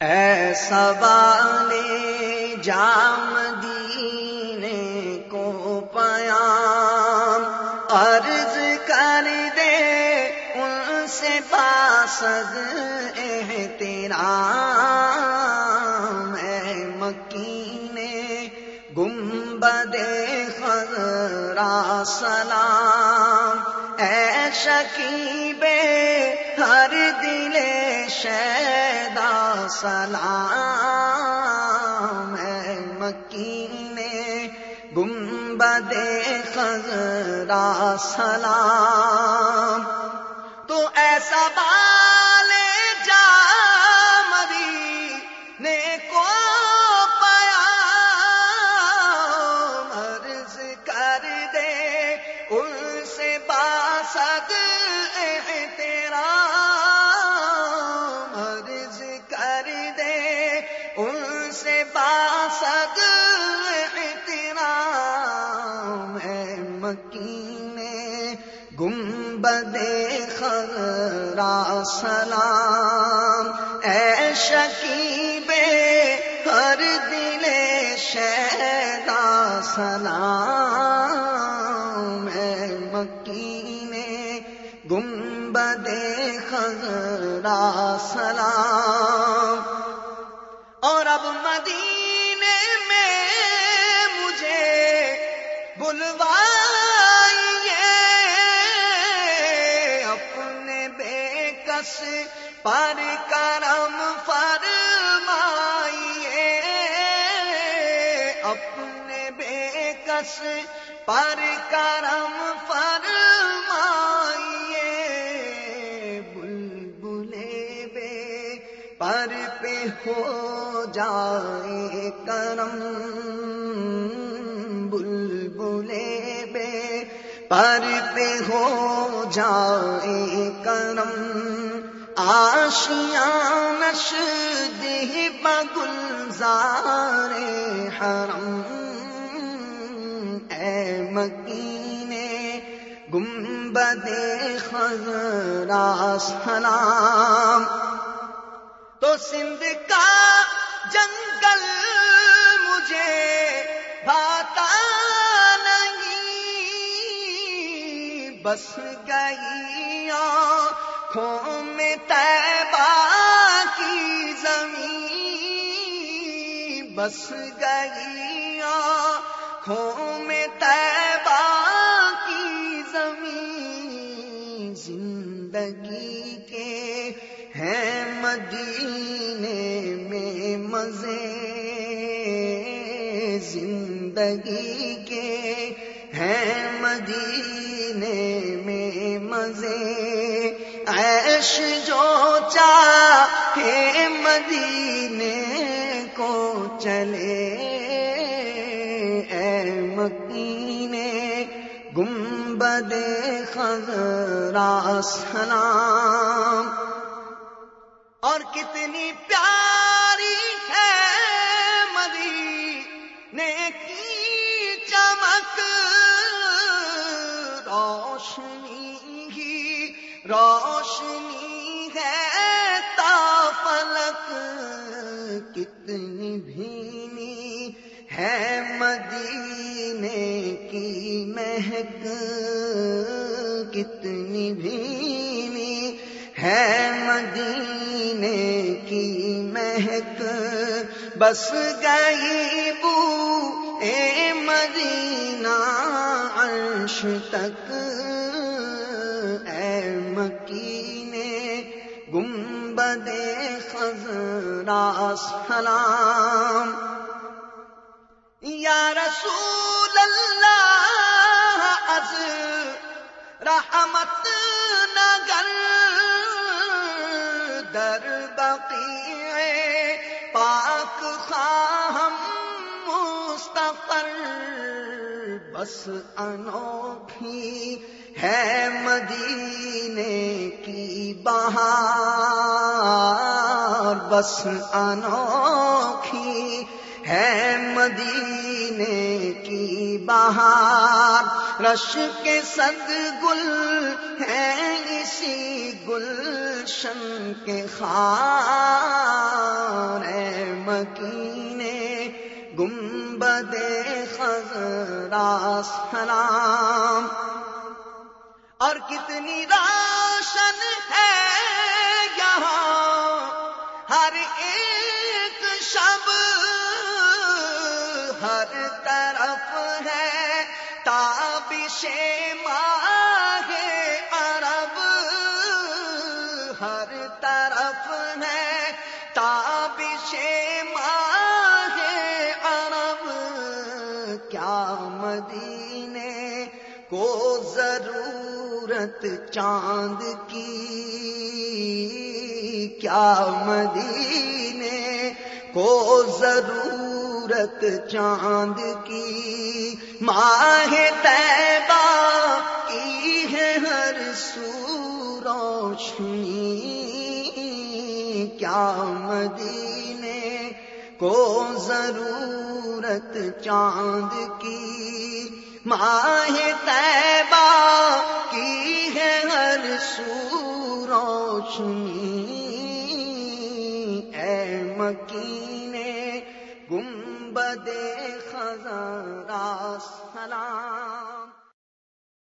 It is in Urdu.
ایسا والے جام دینے کو پیام، عرض کر دے ان سے باسد احترام۔ اے مکین گنبد خضرا سلام۔ اے شکیبے ہر دل شیدا سلام ہے مکین گنبد خزرا سلام۔ تو ایسا بال جا سے باسد تیرا میں مکین گنبد خرا سلام۔ اے شکیب ہر دل شیدا سلام۔ اے مکین گنبد خرا سلام۔ اور اب مدینے میں مجھے بلوائیے اپنے بے کس پر کرم فرمائیے اپنے بے کس پر کرم فرمائیے پہ ہو جائے کرم، بلبلے بے پر پہ ہو جائے کرم۔ آشیاں نش دہ بگلزار حرم۔ اے مکینے گنبد خزرا سلام سندھ کا جنگل مجھے بھاتا نہیں۔ بس گئی آنکھوں میں تیبا کی زمین۔ بس گئی آنکھوں میں تیبا کی زمین۔ زندگی کے مدینے میں مزے زندگی کے ہیں مدینے میں مزے ایش جو چاہے مدینے کو چلے اے مکینے گنبد خزرا سلام اور کتنی پیاری ہے مدینے کی چمک روشنی ہی، روشنی ہے تا فلک۔ کتنی بھینی ہے مدینے کی مہک۔ کتنی بھینی ہے مدینے کی مہک بس گئی بو اے مدینہ عرش تک۔ اے مکینے گنبد خزرا سلام۔ یا رسول اللہ، از رحمت در بقیع پاک خواہم مستقر۔ بس انوکھی ہے مدینے کی بہار۔ بس انوکھی ہے مدینے کی بہار۔ رش کے صد گل ہے اسی گلشن کے خار مکینے، گنبد خزرا سلام اور کتنی روشن ہے یہاں، ہر ایک شب ہر طرف ہے تابش مدینے کو ضرورت چاند کی۔ کیا مدینے کو ضرورت چاند کی؟ ماہ تیبہ کی ہے ہر سو روشنی۔ کیا مدینے کو ضرورت چاند کی ماہ تیبہ کی ہے ہر سو روشنی۔ اے مکینے، گنبد خزارا سلام